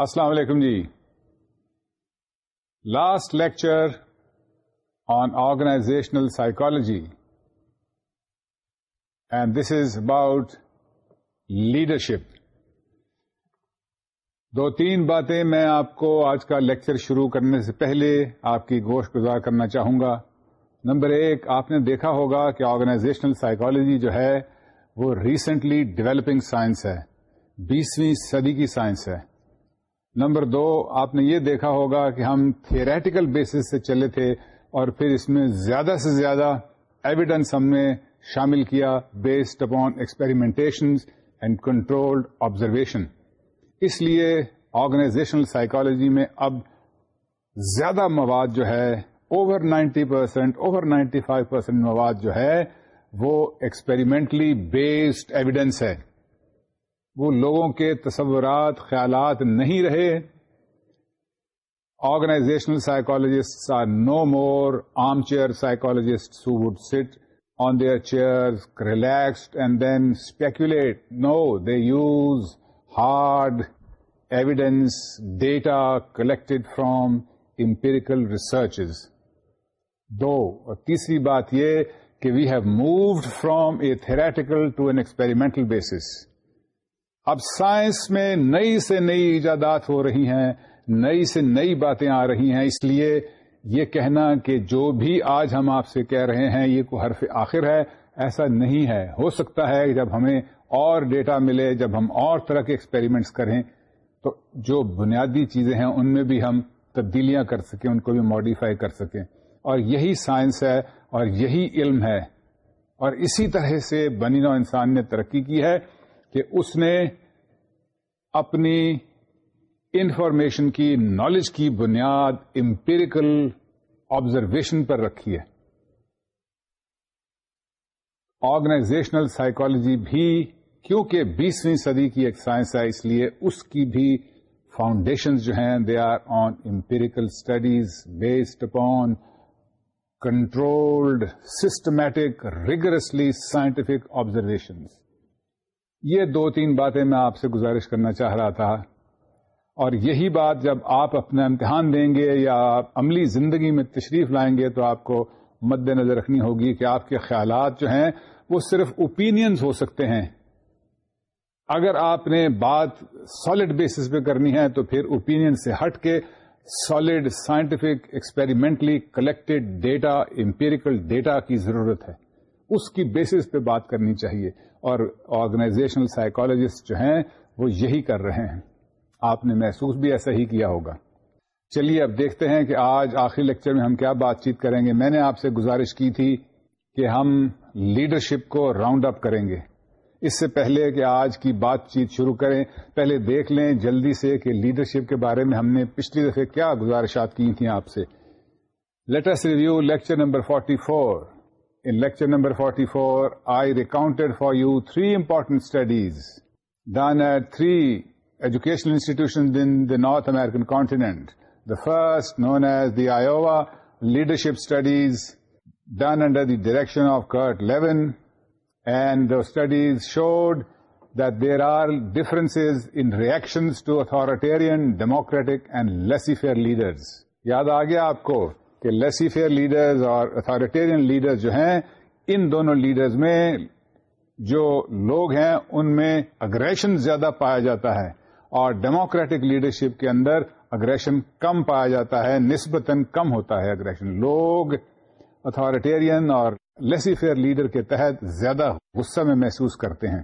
السلام علیکم جی last lecture on organisational psychology and this is about leadership دو تین باتیں میں آپ کو آج کا لیکچر شروع کرنے سے پہلے آپ کی گوشت گزار کرنا چاہوں گا نمبر ایک آپ نے دیکھا ہوگا کہ آرگنائزیشنل سائیکالوجی جو ہے وہ ریسنٹلی ڈیولپنگ سائنس ہے بیسویں صدی کی سائنس ہے نمبر دو آپ نے یہ دیکھا ہوگا کہ ہم تھیریٹیکل بیسس سے چلے تھے اور پھر اس میں زیادہ سے زیادہ ایویڈینس ہم نے شامل کیا based upon experimentation and controlled observation اس لیے آرگنائزیشنل سائیکالوجی میں اب زیادہ مواد جو ہے over ninety percent over ninety five percent مواد جو ہے وہ ایکسپیریمنٹلی بیسڈ ایویڈینس ہے وہ لوگوں کے تصورات خیالات نہیں رہے organisational psychologists are no more arm chair psychologist who would sit on their chair relaxed and then speculate no they use hard evidence data collected from empirical researches دو اور تیسری بات یہ کہ we have moved from a theoretical to an experimental basis اب science میں نئی سے نئی ایجادات ہو رہی ہیں نئی سے نئی باتیں آ رہی ہیں اس لیے یہ کہنا کہ جو بھی آج ہم آپ سے کہہ رہے ہیں یہ کوئی حرف آخر ہے ایسا نہیں ہے ہو سکتا ہے جب ہمیں اور ڈیٹا ملے جب ہم اور طرح کے ایکسپیریمنٹس کریں تو جو بنیادی چیزیں ہیں ان میں بھی ہم تبدیلیاں کر سکیں ان کو بھی ماڈیفائی کر سکیں اور یہی سائنس ہے اور یہی علم ہے اور اسی طرح سے بنی نو انسان نے ترقی کی ہے کہ اس نے اپنی انفارمیشن کی نالج کی بنیاد امپیریکل آبزرویشن پر رکھی ہے آرگنائزیشنل سائیکالوجی بھی کیونکہ بیسویں صدی کی ایک سائنس ہے اس لیے اس کی بھی فاؤنڈیشن جو ہیں they are on empirical studies based upon controlled systematic rigorously scientific observations یہ دو تین باتیں میں آپ سے گزارش کرنا چاہ رہا تھا اور یہی بات جب آپ اپنا امتحان دیں گے یا عملی زندگی میں تشریف لائیں گے تو آپ کو مد نظر رکھنی ہوگی کہ آپ کے خیالات جو ہیں وہ صرف اوپینینز ہو سکتے ہیں اگر آپ نے بات سالڈ بیسس پہ کرنی ہے تو پھر اوپینین سے ہٹ کے solid scientific experimentally collected data empirical data کی ضرورت ہے اس کی بیسس پہ بات کرنی چاہیے اور آرگنائزیشنل سائیکالوجسٹ جو ہیں وہ یہی کر رہے ہیں آپ نے محسوس بھی ایسا ہی کیا ہوگا چلیے اب دیکھتے ہیں کہ آج آخری لیکچر میں ہم کیا بات چیت کریں گے میں نے آپ سے گزارش کی تھی کہ ہم لیڈرشپ کو راؤنڈ اپ کریں گے اس سے پہلے کہ آج کی بات چیت شروع کریں پہلے دیکھ لیں جلدی سے کہ لیڈرشپ کے بارے میں ہم نے پچھلی دفعہ کیا گزارشات کی تھیں آپ سے letters review lecture number forty four in lecture number forty four I recount for you three important studies done at three educational institution in the North American continent the first know as the Iowa leadership studies done under the direction of Kurt Lewin and the studies showed there are difference in reactions to authoritarian democratic and laissez faire leaders یاد آ گیا آپ کو کہ laissez fair leaders اور authoritarian leaders جو ہیں ان دونوں لیڈرز میں جو لوگ ہیں ان میں اگریشن زیادہ پایا جاتا ہے اور ڈیموکریٹک لیڈرشپ کے اندر اگریشن کم پایا جاتا ہے نسبتاً کم ہوتا ہے اگریشن لوگ اتارٹیرین اور لیسی فیئر لیڈر کے تحت زیادہ غصہ میں محسوس کرتے ہیں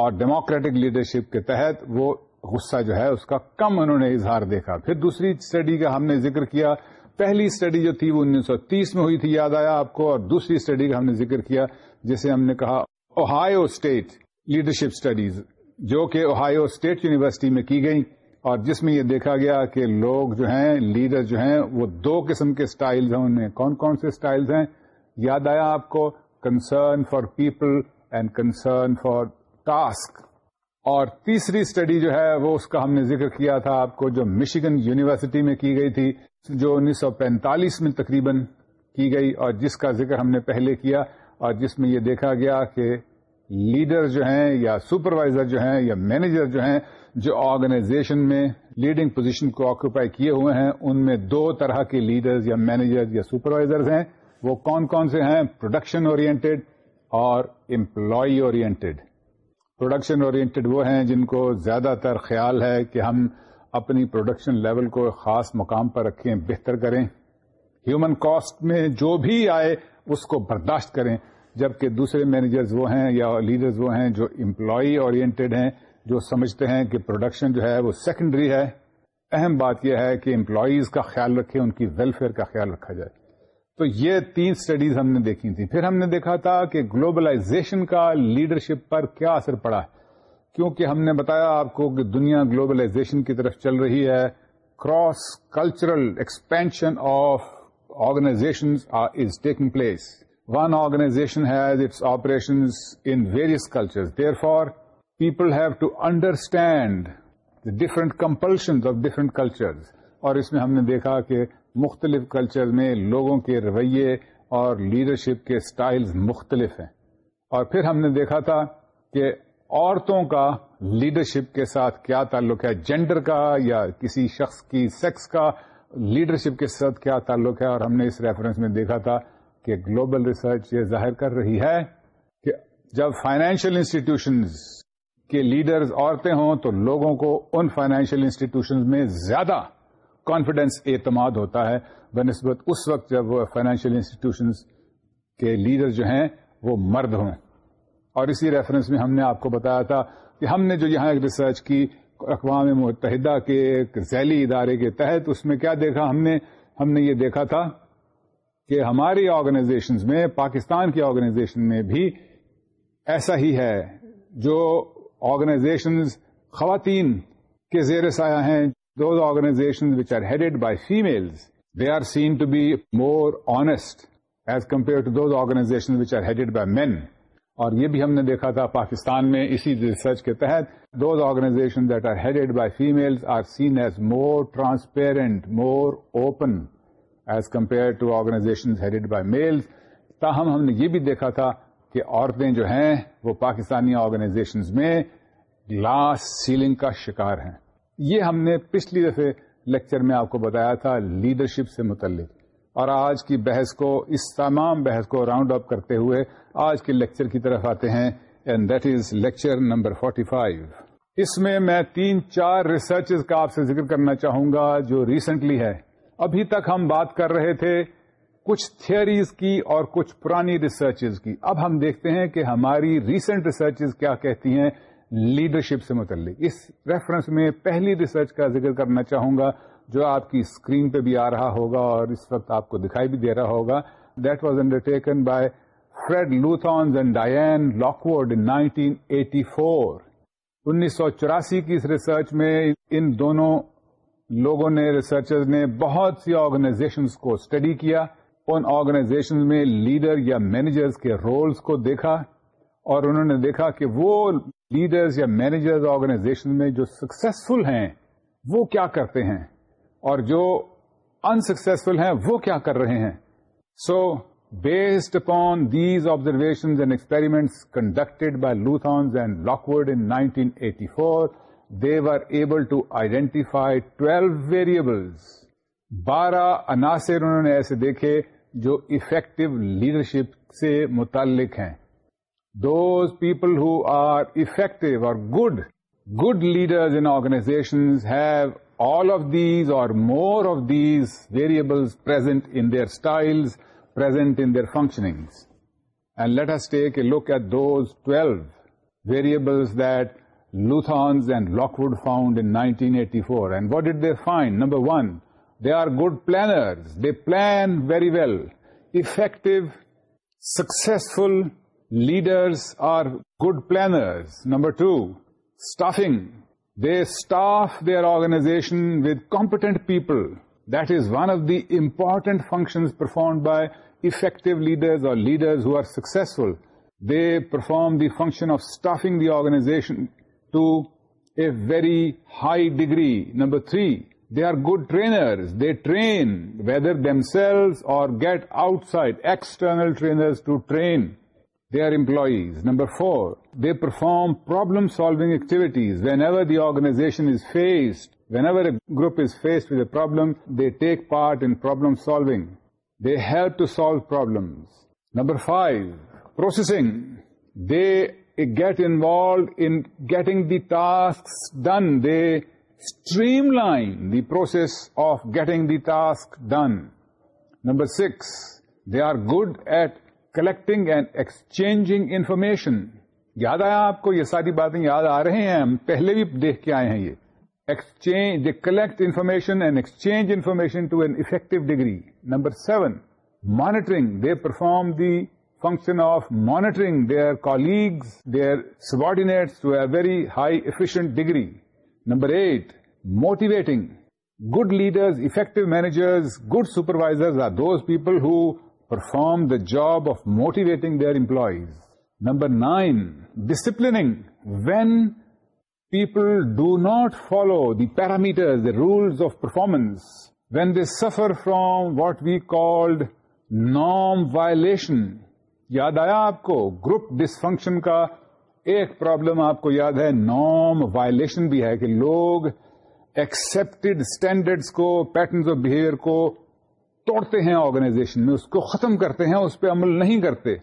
اور ڈیموکریٹک لیڈرشپ کے تحت وہ غصہ جو ہے اس کا کم انہوں نے اظہار دیکھا پھر دوسری اسٹڈی کا ہم نے ذکر کیا پہلی اسٹڈی جو تھی وہ انیس سو تیس میں ہوئی تھی یاد آیا آپ کو اور دوسری اسٹڈی کا ہم نے ذکر کیا جسے ہم نے کہا اوہایو اسٹیٹ لیڈرشپ اسٹڈیز جو کہ اوہایو اسٹیٹ یونیورسٹی میں کی گئی اور جس میں یہ دیکھا گیا کہ لوگ جو ہیں لیڈر جو ہیں وہ دو قسم کے اسٹائل ہیں ان میں کون کون سے اسٹائل ہیں یاد آیا آپ کو concern for people and concern for task اور تیسری اسٹڈی جو ہے وہ اس کا ہم نے ذکر کیا تھا آپ کو جو مشیگن یونیورسٹی میں کی گئی تھی جو انیس سو پینتالیس میں تقریباً کی گئی اور جس کا ذکر ہم نے پہلے کیا اور جس میں یہ دیکھا گیا کہ لیڈر جو ہیں یا سپروائزر جو ہیں یا مینیجر جو ہیں جو آرگنائزیشن میں لیڈنگ پوزیشن کو آکوپائی کیے ہوئے ہیں ان میں دو طرح کے لیڈرز یا مینیجر یا سپروائزرز ہیں وہ کون کون سے ہیں پروڈکشن اورینٹیڈ اور امپلائی اورینٹیڈ پروڈکشن اورینٹیڈ وہ ہیں جن کو زیادہ تر خیال ہے کہ ہم اپنی پروڈکشن لیول کو خاص مقام پر رکھیں بہتر کریں ہیومن کاسٹ میں جو بھی آئے اس کو برداشت کریں جبکہ دوسرے مینیجرز وہ ہیں یا لیڈرز وہ ہیں جو امپلائی اورینٹیڈ ہیں جو سمجھتے ہیں کہ پروڈکشن جو ہے وہ سیکنڈری ہے اہم بات یہ ہے کہ امپلائیز کا خیال رکھیں ان کی ویلفیئر کا خیال رکھا جائے تو یہ تین اسٹڈیز ہم نے دیکھی تھی پھر ہم نے دیکھا تھا کہ گلوبلائزیشن کا لیڈرشپ پر کیا اثر پڑا ہے کیونکہ ہم نے بتایا آپ کو کہ دنیا گلوبلائزیشن کی طرف چل رہی ہے cross cultural expansion of organization is taking place one organization has its operation in various culture therefore people have to understand different compulsions of different cultures اور اس میں ہم نے دیکھا کہ مختلف کلچر میں لوگوں کے رویے اور لیڈرشپ کے اسٹائلز مختلف ہیں اور پھر ہم نے دیکھا تھا کہ عورتوں کا لیڈرشپ کے ساتھ کیا تعلق ہے جینڈر کا یا کسی شخص کی سیکس کا لیڈرشپ کے ساتھ کیا تعلق ہے اور ہم نے اس ریفرنس میں دیکھا تھا کہ گلوبل ریسرچ یہ ظاہر کر رہی ہے کہ جب فائنینشیل انسٹیٹیوشنز کے لیڈرز عورتیں ہوں تو لوگوں کو ان فائنینشیل انسٹیٹیوشنز میں زیادہ کانفیڈینس اعتماد ہوتا ہے بہ نسبت اس وقت جب وہ فائنینشیل انسٹیٹیوشنز کے لیڈر جو ہیں وہ مرد ہوں اور اسی ریفرنس میں ہم نے آپ کو بتایا تھا کہ ہم نے جو یہاں ایک ریسرچ کی اقوام متحدہ کے ایک ذیلی ادارے کے تحت اس میں کیا دیکھا ہم نے ہم نے یہ دیکھا تھا کہ ہماری آرگنائزیشنز میں پاکستان کی آرگنائزیشن میں بھی ایسا ہی ہے جو آرگنائزیشنز خواتین کے زیر سایہ ہیں those organization which are headed by females they are seen to be more honest as compare to those organization which are headed by men اور یہ بھی ہم نے دیکھا تھا پاکستان میں اسی ریسرچ کے تحت those organization that are headed by females are seen as more transparent more open as compare to organization headed by males تاہم ہم نے یہ بھی دیکھا تھا کہ عورتیں جو ہیں وہ پاکستانی آرگنائزیشنز میں گلاس سیلنگ کا شکار ہیں یہ ہم نے پچھلی دفعہ لیکچر میں آپ کو بتایا تھا لیڈرشپ سے متعلق اور آج کی بحث کو اس تمام بحث کو راؤنڈ اپ کرتے ہوئے آج کے لیکچر کی طرف آتے ہیں and that is lecture number 45 اس میں میں تین چار ریسرچز کا آپ سے ذکر کرنا چاہوں گا جو ریسنٹلی ہے ابھی تک ہم بات کر رہے تھے کچھ تھوریز کی اور کچھ پرانی ریسرچ کی اب ہم دیکھتے ہیں کہ ہماری ریسنٹ ریسرچ کیا کہتی ہیں لیڈرشپ سے متعلق اس ریفرنس میں پہلی ریسرچ کا ذکر کرنا چاہوں گا جو آپ کی اسکرین پہ بھی آ رہا ہوگا اور اس وقت آپ کو دکھائی بھی دے رہا ہوگا that was undertaken by Fred Luthans and Diane Lockwood nineteen eighty four انیس سو چوراسی کی اس ریسرچ میں ان دونوں لوگوں نے ریسرچر نے بہت سی آرگنائزیشن کو اسٹڈی کیا ان آرگنائزیشن میں لیڈر یا مینیجرز کے رولز کو دیکھا اور انہوں نے دیکھا کہ وہ لیڈرز یا مینیجرز آرگنائزیشن میں جو سکسیسفل ہیں وہ کیا کرتے ہیں اور جو انسکسیسفل ہیں وہ کیا کر رہے ہیں so based upon these observations and experiments conducted by Luthans and Lockwood in nineteen eighty four they were able to identify twelve variables بارہ عناصر انہوں نے ایسے دیکھے جو افیکٹو لیڈرشپ سے متعلق ہیں دوز پیپل آر افیکٹو اور good good leaders in organization all of these or more of these variables present in their styles, present in their functionings. And let us take a look at those 12 variables that Luthans and Lockwood found in 1984. And what did they find? Number one, they are good planners. They plan very well. Effective, successful leaders are good planners. Number two, staffing they staff their organization with competent people. That is one of the important functions performed by effective leaders or leaders who are successful. They perform the function of staffing the organization to a very high degree. Number three, they are good trainers. They train, whether themselves or get outside external trainers to train their employees. Number 4, they perform problem-solving activities. Whenever a group is faced with a problem, they take part in problem-solving. They help to solve problems. Number 5, processing. They get involved in getting the tasks done. They streamline the process of getting the task done. Number 6, they are good at collecting and exchange information یاد آیا آپ کو یہ ساری باتیں یاد آ رہے ہیں ہم پہلے بھی دیکھ کے آئے ہیں یہ exchange they collect information and exchange information to an effective degree number seven monitoring they perform the function of monitoring they are colleagues they are subordinate to a very high efficient degree number eight motivating good leaders effective managers good supervisors are those people ہ perform the job of motivating their employees number nine disciplining when people do not follow the parameter the rules of performance when they suffer from what we called نام violation یاد آیا آپ کو group dysfunction کا ایک problem آپ کو یاد ہے نام وایلیشن بھی ہے کہ لوگ ایکسپٹ اسٹینڈرڈس کو پیٹرنس آف بہیویئر کو توڑتے ہیں آرگنائزیشن میں اس کو ختم کرتے ہیں اس پہ عمل نہیں کرتے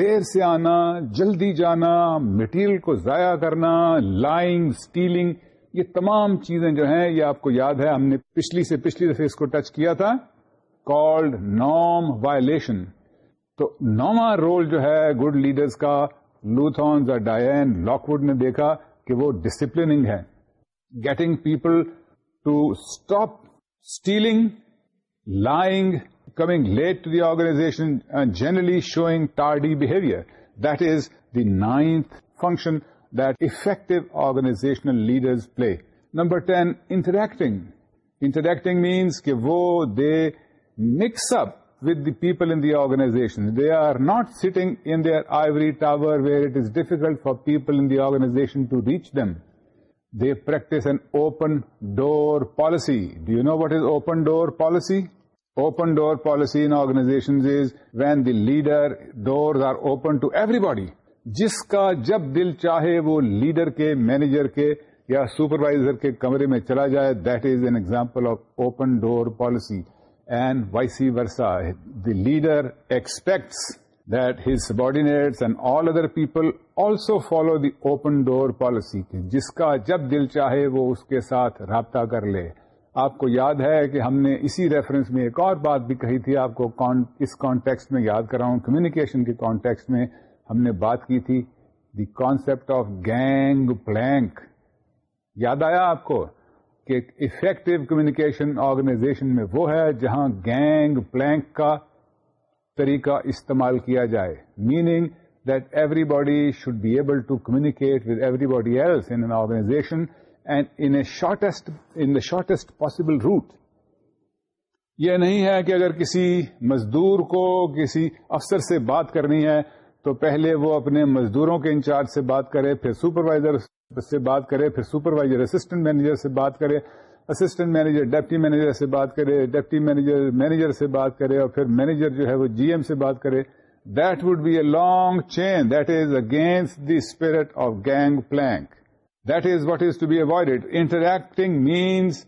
دیر سے آنا جلدی جانا مٹیریل کو ضائع کرنا لائنگ اسٹیلنگ یہ تمام چیزیں جو ہیں یہ آپ کو یاد ہے ہم نے پچھلی سے پچھلی دفعہ اس کو ٹچ کیا تھا کالڈ نام وائلشن تو نواں رول جو ہے گڈ لیڈرس کا لوتھونز اور ڈائن لاکوڈ نے دیکھا کہ وہ ڈسپلنگ ہے getting people to stop stealing lying, coming late to the organization, and generally showing tardy behavior. That is the 9th function that effective organizational leaders play. Number 10, interacting. Interacting means that they mix up with the people in the organization. They are not sitting in their ivory tower where it is difficult for people in the organization to reach them. They practice an open door policy. Do you know what is open door policy? Open door policy in organizations is where their door are open to everybody جس کا جب دل چاہے وہ لیڈر کے مینیجر کے یا سپروائزر کے کمرے میں چلا جائے that is an example of open door policy and vice versa the leader expects that his subordinates and all other people also follow the open door policy جس کا جب دل چاہے وہ اس کے ساتھ رابطہ کر لے آپ کو یاد ہے کہ ہم نے اسی ریفرنس میں ایک اور بات بھی کہی تھی آپ کو اس کانٹیکس میں یاد کرا ہوں کمیونیکیشن کے کانٹیکس میں ہم نے بات کی تھی the concept of gangplank یاد آیا آپ کو کہ افیکٹو کمیونیکیشن آرگنائزیشن میں وہ ہے جہاں گینگ پلینک کا طریقہ استعمال کیا جائے meaning that everybody should be able to communicate with everybody else in organization and in shortest in shortest possible route یہ نہیں ہے کہ اگر کسی مزدور کو کسی افسر سے بات کرنی ہے تو پہلے وہ اپنے مزدوروں کے انچارج سے بات کرے پھر سپروائزر سے بات کرے پھر سپروائزر اسسٹنٹ مینیجر سے بات کرے اسسٹنٹ مینیجر ڈیپٹی مینیجر سے بات کرے ڈیپٹی مینیجر مینیجر سے بات کرے اور پھر مینیجر جو ہے وہ جی ایم سے بات کرے that would be a long chain that is against the spirit of gangplank that is what is to be avoided. Interacting interacting means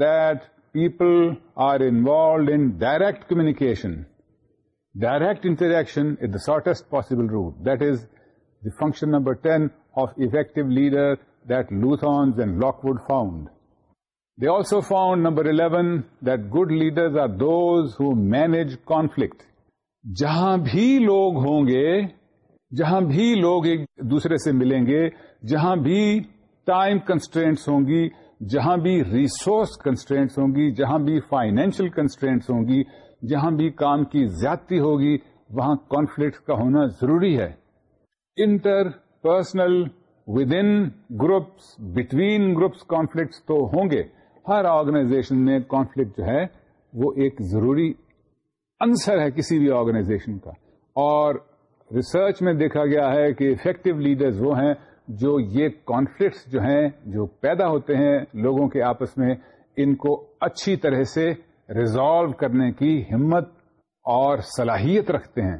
that people are involved in direct communication direct interaction is the shortest possible route that is function function number ten of effective leader that and and found. Found they also found number eleven that good leaders are those who manage conflict جہاں بھی لوگ ہوں گے جہاں بھی لوگ ایک دوسرے سے ملیں گے جہاں بھی ٹائم کنسٹرینٹس ہوں گی جہاں بھی ریسورس کنسٹرینٹس ہوں گی جہاں بھی فائنینشل کنسٹرینٹس ہوں گی جہاں بھی کام کی زیادتی ہوگی وہاں کانفلکٹ کا ہونا ضروری ہے interpersonal within groups between groups conflicts تو ہوں گے ہر آرگنائزیشن میں کانفلکٹ جو ہے وہ ایک ضروری انسر ہے کسی بھی آرگنائزیشن کا اور ریسرچ میں دیکھا گیا ہے کہ افیکٹو لیڈرز وہ ہیں جو یہ کانفلکٹس جو ہیں جو پیدا ہوتے ہیں لوگوں کے آپس میں ان کو اچھی طرح سے ریزالو کرنے کی ہمت اور صلاحیت رکھتے ہیں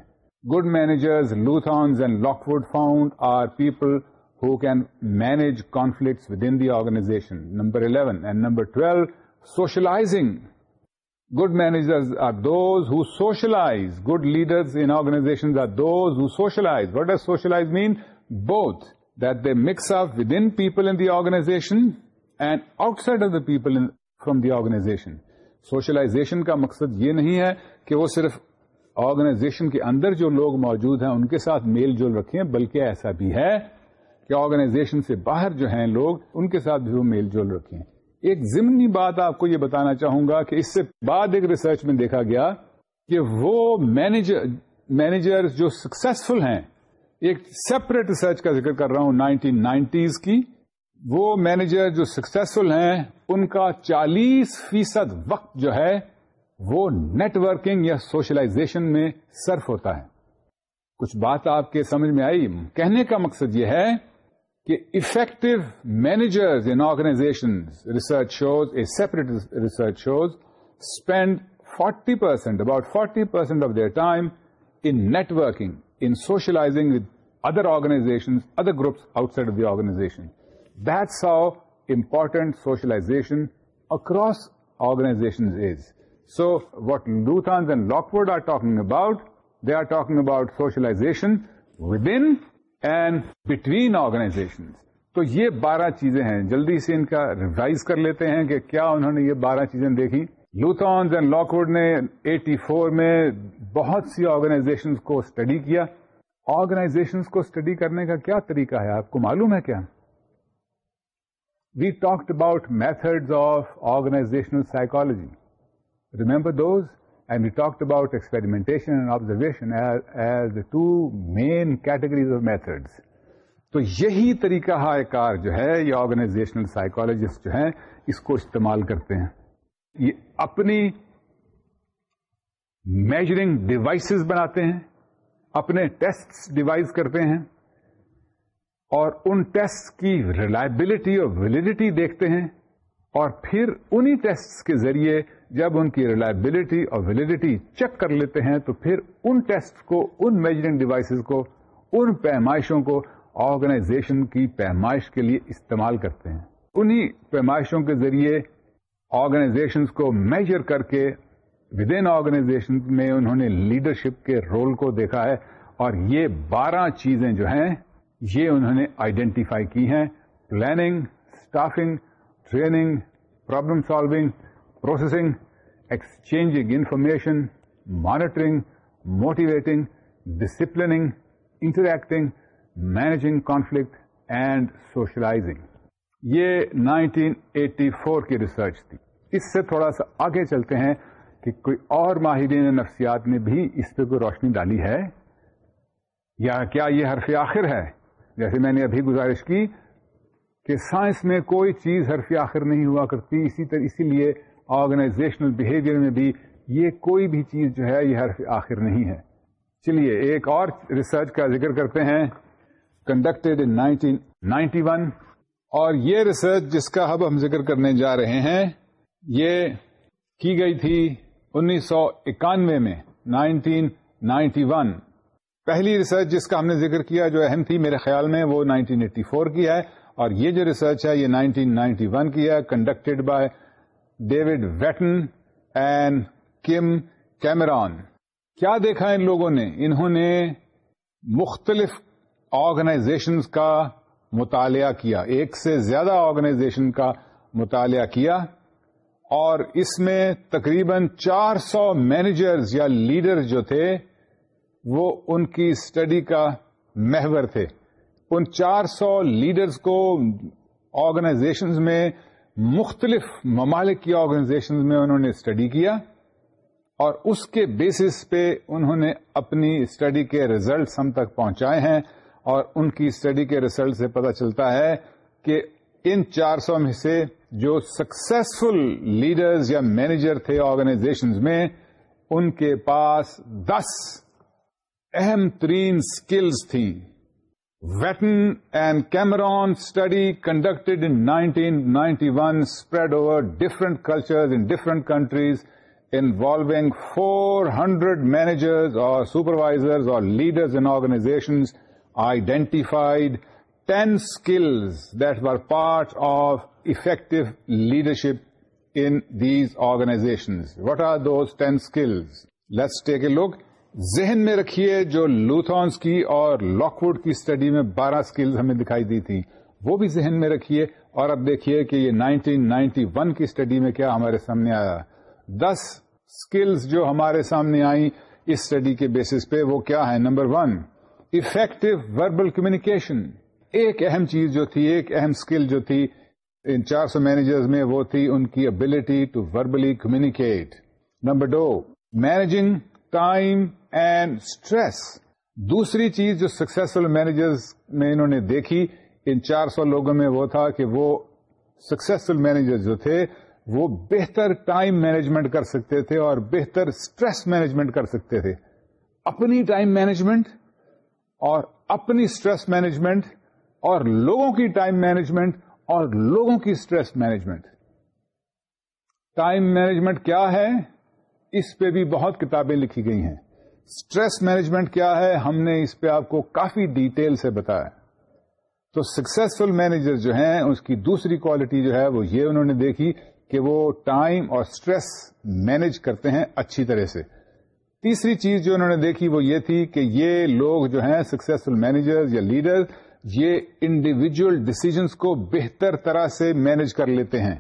good managers Luthans and lock Lockwood found are people who can manage conflicts with in the organization number eleven and number twelve socialising good managers are those who socialise good leaders in organization are those who socialise what does socialise mean both that they mix up with in people in the organisation and outside of the people from the organisation socialisation کا مقصد یہ نہیں ہے کہ وہ صرف organization کے اندر جو لوگ موجود ہیں ان کے ساتھ میل جول رکھے بلکہ ایسا بھی ہے کہ آرگنائزیشن سے باہر جو ہیں لوگ ان کے ساتھ بھی وہ میل جول رکھے ایک ضمنی بات آپ کو یہ بتانا چاہوں گا کہ اس سے بعد ایک ریسرچ میں دیکھا گیا کہ وہ مینیجر مینیجر جو سکسیسفل ہیں ایک سیپریٹ ریسرچ کا ذکر کر رہا ہوں نائنٹین نائنٹیز کی وہ مینیجر جو سکسیسفل ہیں ان کا چالیس فیصد وقت جو ہے وہ نیٹ ورکنگ یا سوشلائزیشن میں صرف ہوتا ہے کچھ بات آپ کے سمجھ میں آئی کہنے کا مقصد یہ ہے کہ effective managers in organization research shows a separate research shows spend forty percent about forty percent of their time in networking in socializing with other organizations, other groups outside of the That's how important important socialization across is. Is so Luthans and and are are talking about are are talking about socialization with between between تو یہ بارہ چیزیں ہیں جلدی سے ان کا revise کر لیتے ہیں کہ کیا انہوں نے یہ بارہ چیزیں دیکھی لوتونز اینڈ لاک نے ایٹی فور میں بہت سی آرگنائزیشن کو اسٹڈی کیا آرگنائزیشن کو اسٹڈی کرنے کا کیا طریقہ ہے آپ کو معلوم ہے کیا we talk about method of organizational psychology remember those and we talk about experiment observation two main categories of methods تو یہی طریقہ کار جو ہے یہ آرگنائزیشنل سائیکالوجسٹ جو ہے اس کو استعمال کرتے ہیں یہ اپنی میجرنگ ڈیوائسز بناتے ہیں اپنے ٹیسٹ ڈیوائز کرتے ہیں اور ان ٹیسٹ کی ریلائبلٹی اور ویلڈیٹی دیکھتے ہیں اور پھر انہی ٹیسٹ کے ذریعے جب ان کی ریلائبلٹی اور ویلیڈیٹی چیک کر لیتے ہیں تو پھر ان ٹیسٹ کو ان میجرنگ ڈیوائسز کو ان پیمائشوں کو آرگنائزیشن کی پیمائش کے لیے استعمال کرتے ہیں انہی پیمائشوں کے ذریعے آرگنائزیشن کو میجر کر کے ود ان آرگنائزیشن میں انہوں نے لیڈرشپ کے رول کو دیکھا ہے اور یہ بارہ چیزیں جو ہیں یہ انہوں نے آئیڈینٹیفائی کی ہیں planning staffing training problem solving processing exchanging information monitoring motivating disciplining interacting managing conflict and socialising یہ 1984 کی ریسرچ تھی اس سے تھوڑا سا آگے چلتے ہیں کہ کوئی اور ماہرین نفسیات نے بھی اس پہ کوئی روشنی ڈالی ہے یا کیا یہ حرف آخر ہے جیسے میں نے ابھی گزارش کی کہ سائنس میں کوئی چیز حرف آخر نہیں ہوا کرتی اسی لیے آرگنائزیشنل بہیویئر میں بھی یہ کوئی بھی چیز جو ہے یہ حرف آخر نہیں ہے چلیے ایک اور ریسرچ کا ذکر کرتے ہیں conducted in nineteen ninety one اور یہ ریسرچ جس کا اب ہم ذکر کرنے جا رہے ہیں یہ کی گئی تھی انیس سو اکانوے میں نائنٹین نائنٹی ون پہلی ریسرچ جس کا ہم نے ذکر کیا جو اہم تھی میرے خیال میں وہ نائنٹین ایٹی فور کی ہے اور یہ جو ریسرچ ہے یہ نائنٹین نائنٹی ون کی ہے conducted by David Whetten and Kim Cameron کیا دیکھا ان لوگوں نے انہوں نے مختلف آرگنائزیشن کا مطالعہ کیا ایک سے زیادہ آرگنائزیشن کا مطالعہ کیا اور اس میں تقریباً چار سو مینیجرز یا لیڈر جو تھے وہ ان کی اسٹڈی کا محور تھے ان چار سو لیڈرز کو آرگنائزیشنز میں مختلف ممالک کی آرگنائزیشنز میں انہوں نے اسٹڈی کیا اور اس کے بیسس پہ انہوں نے اپنی اسٹڈی کے ریزلٹ ہم تک پہنچائے ہیں اور ان کی اسٹڈی کے ریزلٹ سے پتہ چلتا ہے کہ ان چار سو میں سے جو سکسیسفل لیڈرز یا مینیجر تھے آرگنائزیشنز میں ان کے پاس دس اہم ترین سکلز تھیں Whetten and Cameron study conducted in nineteen ninety one spread over different culture in different countries involving four hundred managers اور سپروائزرز اور leaders in organisations identified ten skills that are part of effective leadership in these organization what are those ten skills let's take a look ذہن میں رکھیے جو لوتھونس کی اور لاکوڈ کی اسٹڈی میں بارہ اسکلز ہمیں دکھائی دی تھی وہ بھی ذہن میں رکھیے اور اب دیکھیے کہ یہ 1991 کی اسٹڈی میں کیا ہمارے سامنے آیا دس اسکلز جو ہمارے سامنے آئی اس اسٹڈی کے بیسس پہ وہ کیا ہے number one effective verbal communication ایک اہم چیز جو تھی ایک اہم اسکل جو تھی ان چار سو مینیجرز میں وہ تھی ان کی ability to verbally communicate number دو مینجنگ ٹائم اینڈ اسٹریس دوسری چیز جو سکسیسفل مینیجرز میں انہوں نے دیکھی ان چار سو لوگوں میں وہ تھا کہ وہ سکسیسفل مینیجر جو تھے وہ بہتر ٹائم مینجمنٹ کر سکتے تھے اور بہتر اسٹریس مینجمنٹ کر سکتے تھے اپنی ٹائم مینجمنٹ اور اپنی اسٹریس مینجمنٹ اور لوگوں کی ٹائم مینجمنٹ اور لوگوں کی اسٹریس مینجمنٹ ٹائم مینجمنٹ کیا ہے اس پہ بھی بہت کتابیں لکھی گئی ہیں اسٹریس مینجمنٹ کیا ہے ہم نے اس پہ آپ کو کافی ڈیٹیل سے بتایا تو سکسیسفل مینیجر جو ہیں اس کی دوسری کوالٹی جو ہے وہ یہ انہوں نے دیکھی کہ وہ ٹائم اور اسٹریس مینج کرتے ہیں اچھی طرح سے تیسری چیز جو انہوں نے دیکھی وہ یہ تھی کہ یہ لوگ جو ہیں سکسیسفل مینیجر یا لیڈر یہ انڈیویجل ڈسیزنس کو بہتر طرح سے مینج کر لیتے ہیں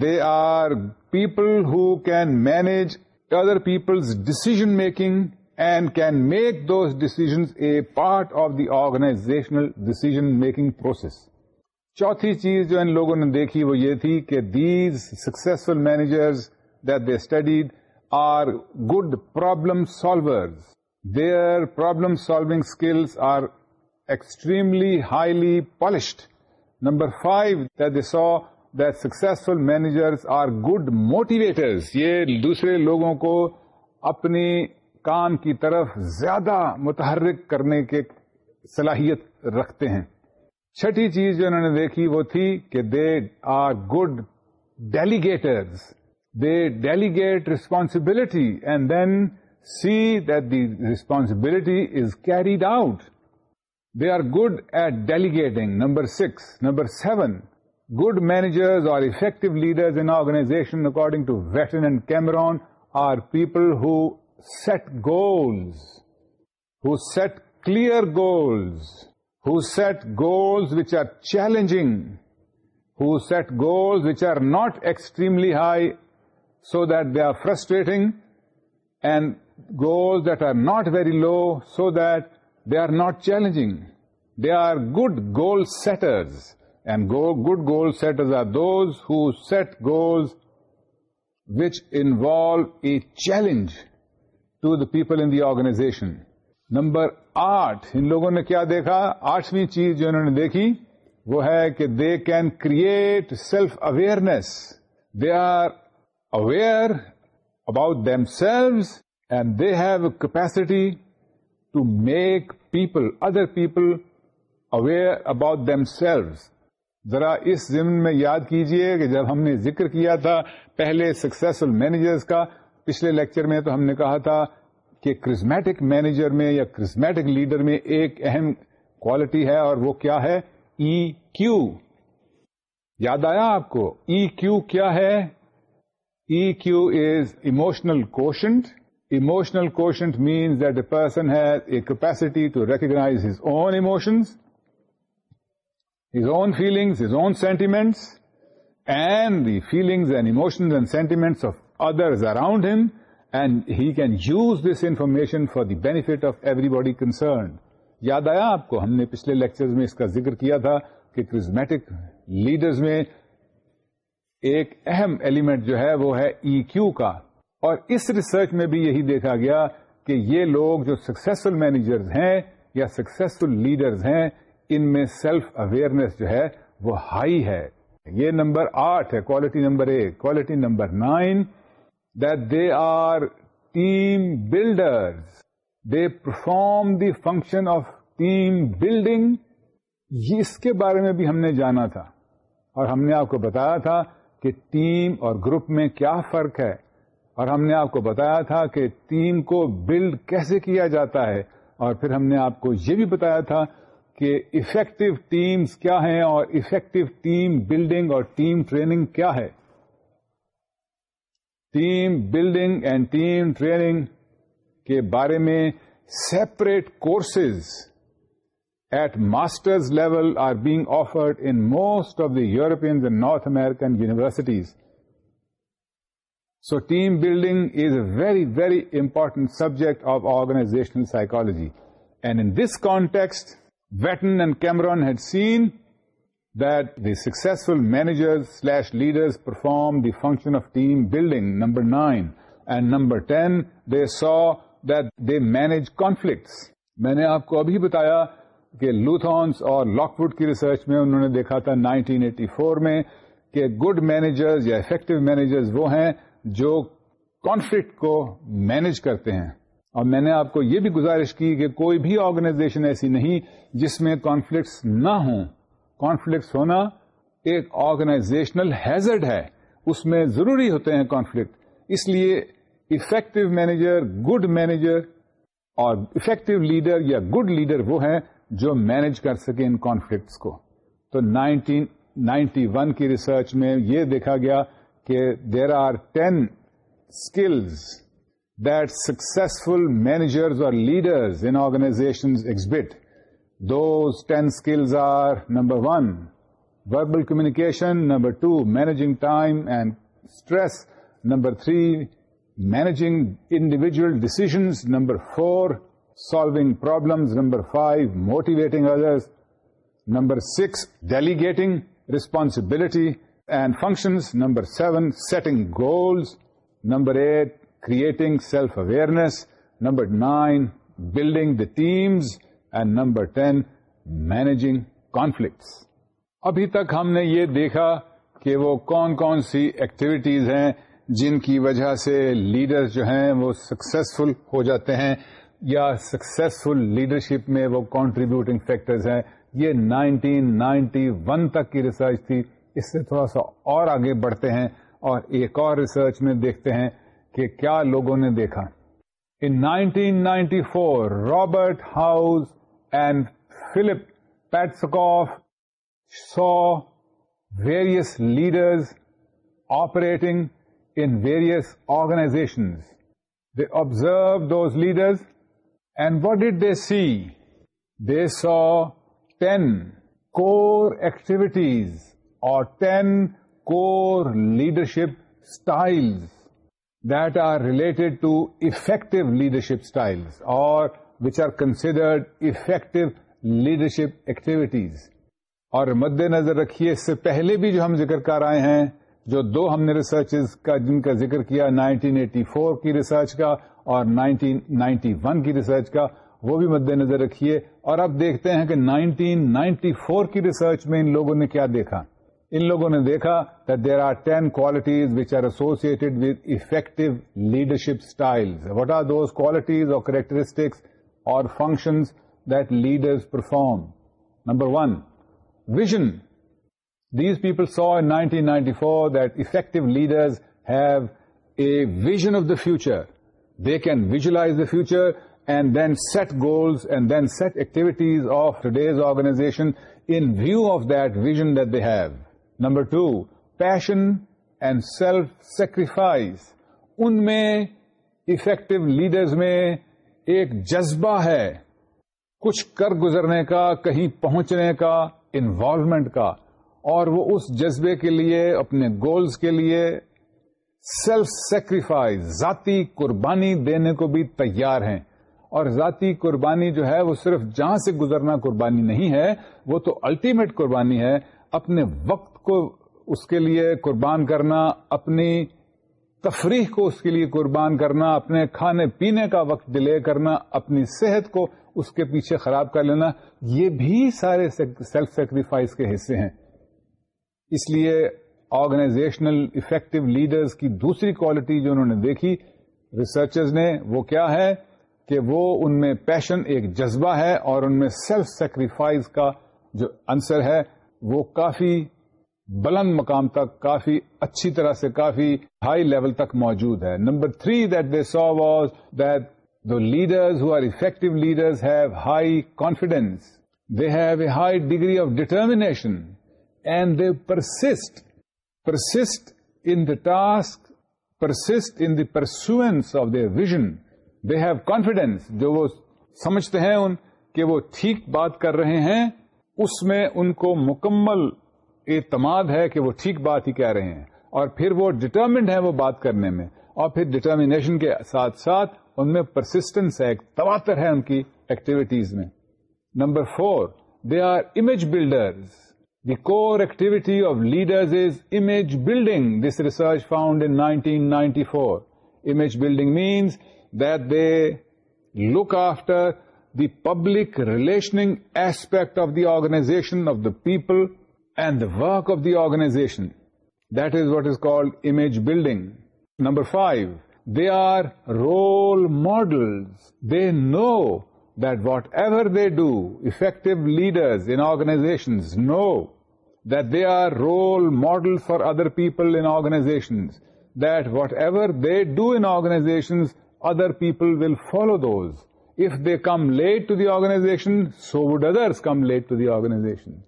they are people who can manage other people's decision making and can make those decisions a part of the organisational decision making process چوتھی چیز جو ان لوگوں نے دیکھی وہ یہ تھی کہ these successful managers that they studied are good problem solvers their problem solving skills are extremely highly polished number five the successful manager are good motivators یہ دوسرے لوگوں کو اپنی کام کی طرف زیادہ متحرک کرنے کے صلاحیت رکھتے ہیں چھٹی چیز جو انہوں نے دیکھی وہ تھی کہ they are good delegators they delegate responsibility and then see that the responsibility is carried out They are good at delegating, number 6. Number 7, good managers or effective leaders in organization, according to Wetton and Cameron, are people who set goals, who set clear goals, who set goals which are challenging, who set goals which are not extremely high so that they are frustrating, and goals that are not very low so that they are not challenging they are good goal setters and good goal setters are those who set goals which involve a challenge to the people in the organization number آٹھ ان لوگوں نے کیا دیکھا آٹھویں چیز جو انہوں نے دیکھی وہ ہے کہ they can create self awareness they are aware about themselves and they have capacity to make people other people aware about themselves ذرا اس ضمن میں یاد کیجئے کہ جب ہم نے ذکر کیا تھا پہلے سکسیسفل مینیجر کا پچھلے لیکچر میں تو ہم نے کہا تھا کہ کرزمیٹک مینیجر میں یا کرزمیٹک لیڈر میں ایک اہم کوالٹی ہے اور وہ کیا ہے ای e کیو یاد آیا آپ کو ای e کیو کیا ہے E Q is emotional quotient emotional quotient means that a person has a capacity to recognise his own emotions his own feelings his own sentiments and the feelings and emotion sentiments of other around him and he can use this information for the bet of everybody concerned یاد آیا آپ کو ہم نے پچھلے lecture میں اس کا ذکر کیا تھا کہ کرسمیٹک لیڈرز میں ایک اہم ایلیمنٹ جو ہے وہ ہے ای کیو کا اور اس ریسرچ میں بھی یہی دیکھا گیا کہ یہ لوگ جو سکسیسفل مینیجرز ہیں یا سکسیسفل لیڈرز ہیں ان میں سیلف اویئرنیس جو ہے وہ ہائی ہے یہ نمبر آٹھ ہے کوالٹی نمبر ایک quality number nine that they are team builders they perform the function of team building اس کے بارے میں بھی ہم نے جانا تھا اور ہم نے آپ کو بتایا تھا کہ ٹیم اور گروپ میں کیا فرق ہے اور ہم نے آپ کو بتایا تھا کہ ٹیم کو بلڈ کیسے کیا جاتا ہے اور پھر ہم نے آپ کو یہ بھی بتایا تھا کہ افیکٹو ٹیمز کیا ہیں اور افیکٹو ٹیم بلڈنگ اور ٹیم ٹریننگ کیا ہے team building and team training کے بارے میں separate courses at masters level are being offered in most of the European and North American universities so team building is a very very important subject of organisational psychology and in this context Whetten and Cameron had seen that the successful manager slash leaders perform the function of team building number nine and number ten they so that they manage conflicts میں نے آپ کو ابھی بتایا کہ لوتھونس اور lock لاکوڈ کی research میں انہوں نے دیکھا تھا 1984 میں کہ گڈ مینیجرز یا افیکٹو مینیجرز وہ ہیں جو کانفلکٹ کو مینج کرتے ہیں اور میں نے آپ کو یہ بھی گزارش کی کہ کوئی بھی آرگنائزیشن ایسی نہیں جس میں کانفلکٹس نہ ہوں کانفلکٹس ہونا ایک آرگنائزیشنل ہیزرڈ ہے اس میں ضروری ہوتے ہیں کانفلکٹ اس لیے افیکٹو مینیجر گڈ مینیجر اور افیکٹو لیڈر یا گڈ لیڈر وہ ہیں جو مینج کر سکے ان کانفلکٹس کو تو نائنٹین نائنٹی ون کی ریسرچ میں یہ دیکھا گیا there are 10 skills that successful managers or leaders in organizations exhibit. Those 10 skills are, number 1, verbal communication, number 2, managing time and stress, number 3, managing individual decisions, number 4, solving problems, number 5, motivating others, number 6, delegating responsibility, and functions number seven setting goals number eight creating self awareness number nine building the teams and number ten managing conflicts ابھی تک ہم نے یہ دیکھا کہ وہ کون کون سی ایکٹیویٹیز ہیں جن کی وجہ سے لیڈر جو ہیں وہ سکسیسفل ہو جاتے ہیں یا سکسیزفل لیڈرشپ میں وہ کانٹریبیوٹنگ فیکٹرز ہیں یہ 1991 تک کی ریسرچ تھی اس سے تھوڑا سا اور آگے بڑھتے ہیں اور ایک اور ریسرچ میں دیکھتے ہیں کہ کیا لوگوں نے دیکھا in 1994 Robert House and Philip Podsakoff so various leaders operating in various organisations they observe those leaders and what did they see they so ten core activities ten core leadership styles that are related to effective leadership styles اور which are considered effective leadership activities اور مد نظر رکھیے اس سے پہلے بھی جو ہم ذکر کر آئے ہیں جو دو ہم نے ریسرچ کا جن کا ذکر کیا 1984 کی ریسرچ کا اور 1991 کی ریسرچ کا وہ بھی مد نظر رکھیے اور اب دیکھتے ہیں کہ 1994 کی ریسرچ میں ان لوگوں نے کیا دیکھا ان لوگوں نے دیکھا that there are ten qualities which are associated with effective leadership style what are those qualities اور کریکٹرسٹکس اور functions that leaders perform number one vision these people so in ninety ninety four that effective leaders have a vision of the future they can visualise the future and then set goals and then set activities of to these organisation in view of that vision that they have number two passion and self sacrifice ان میں effective leaders میں ایک جذبہ ہے کچھ کر گزرنے کا کہیں پہنچنے کا انوالومنٹ کا اور وہ اس جذبے کے لیے اپنے گولز کے لیے سیلف سیکریفائز ذاتی قربانی دینے کو بھی تیار ہیں اور ذاتی قربانی جو ہے وہ صرف جہاں سے گزرنا قربانی نہیں ہے وہ تو الٹیمیٹ قربانی ہے اپنے وقت کو اس کے لیے قربان کرنا اپنی تفریح کو اس کے لیے قربان کرنا اپنے کھانے پینے کا وقت ڈیلے کرنا اپنی صحت کو اس کے پیچھے خراب کر لینا یہ بھی سارے سیلف سیکریفائز کے حصے ہیں اس لیے آرگنائزیشنل افیکٹو لیڈرز کی دوسری کوالٹی جو انہوں نے دیکھی ریسرچرز نے وہ کیا ہے کہ وہ ان میں پیشن ایک جذبہ ہے اور ان میں سیلف سیکریفائز کا جو انصر ہے وہ کافی بلند مقام تک کافی اچھی طرح سے کافی ہائی لیول تک موجود ہے number three that they so was that the leaders who are effective leaders have high confidence they have a high degree of determination and they persist persist in the task persist in the pursuance of the vision they have confidence جو وہ سمجھتے ہیں ان کہ وہ ٹھیک بات کر رہے ہیں اس میں ان کو مکمل اعتماد ہے کہ وہ ٹھیک بات ہی کہہ رہے ہیں اور پھر وہ ڈٹرمنڈ ہے وہ بات کرنے میں اور پھر ڈٹرمیشن کے ساتھ ساتھ ان میں پرسٹینس ہے تواتر ہے ان کی ایکٹیویٹیز میں number four they are image builders the core activity of leaders is image building this research found in nineteen ninety four image building means that they look after the public relationing aspect of the organisation of the people and the work of the organization. That is what is called image building. Number 5, they are role models. They know that whatever they do, effective leaders in organizations know that they are role models for other people in organizations, that whatever they do in organizations, other people will follow those. If they come late to the organization, so would others come late to the organization.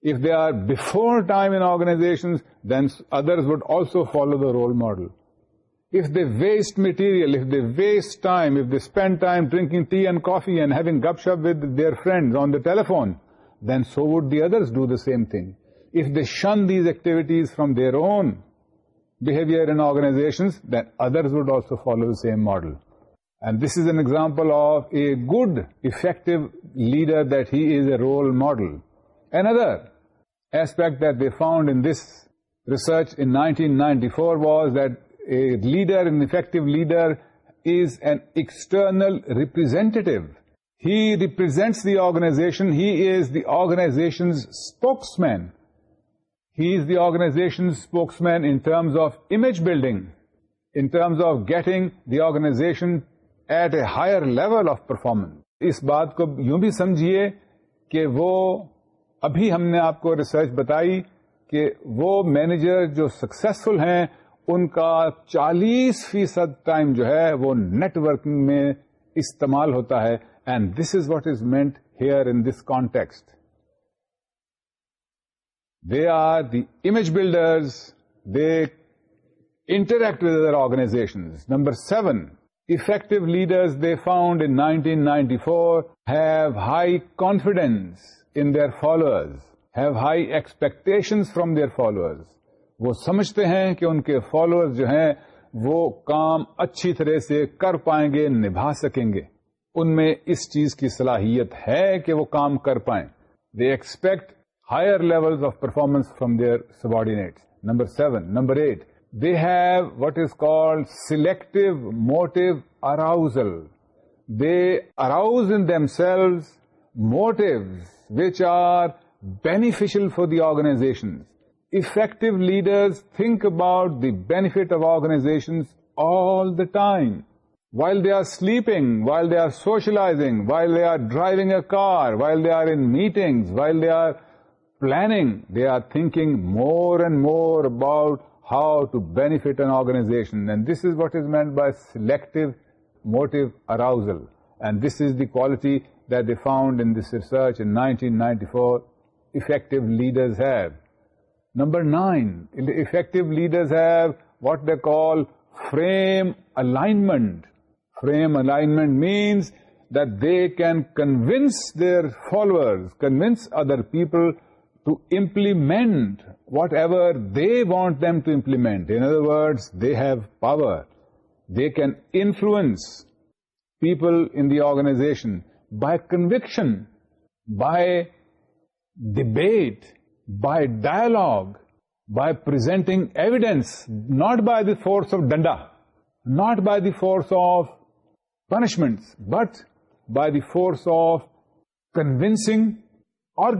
If they are before time in organizations, then others would also follow the role model. If they waste material, if they waste time, if they spend time drinking tea and coffee and having gupshup with their friends on the telephone, then so would the others do the same thing. If they shun these activities from their own behavior in organizations, then others would also follow the same model. And this is an example of a good, effective leader, that he is a role model. And other aspect that they found in this research in nineteen ninety four was that a leader an effective leader is an external representative he represents the organisation he is the organisation's spokesman he is the organisation spokesman انمز of image building in terms of getting the organisation at a higher level of performance اس بات کو یوں بھی سمجھیے کہ وہ ابھی ہم نے آپ کو ریسرچ بتائی کہ وہ مینیجر جو سکسیسفل ہیں ان کا چالیس فیصد ٹائم جو ہے وہ نیٹ ورکنگ میں استعمال ہوتا ہے and this is what is meant here in this context they are the image builders they interact with other organization number seven effective leaders they found in 1994 have high confidence in their followers, have high expectations from their followers. وہ سمجھتے ہیں کہ ان کے follower جو ہیں وہ کام اچھی طرح سے کر پائیں گے نبھا سکیں گے ان میں اس چیز کی صلاحیت ہے کہ وہ کام کر پائیں they expect higher level of performance from their subordinate number seven number eight They have what is called selective motive arousal. They arouse in themselves motives which are beneficial for the organizations. Effective leaders think about the benefit of organizations all the time. While they are sleeping, while they are socializing, while they are driving a car, while they are in meetings, while they are planning, they are thinking more and more about how to benefit an organization. And this is what is meant by selective motive arousal. And this is the quality that they found in this research in 1994, effective leaders have. Number 9, effective leaders have what they call frame alignment. Frame alignment means that they can convince their followers, convince other people to implement whatever they want them to implement. In other words, they have power. They can influence people in the organization by conviction, by debate, by dialogue, by presenting evidence, not by the force of danda, not by the force of punishments, but by the force of convincing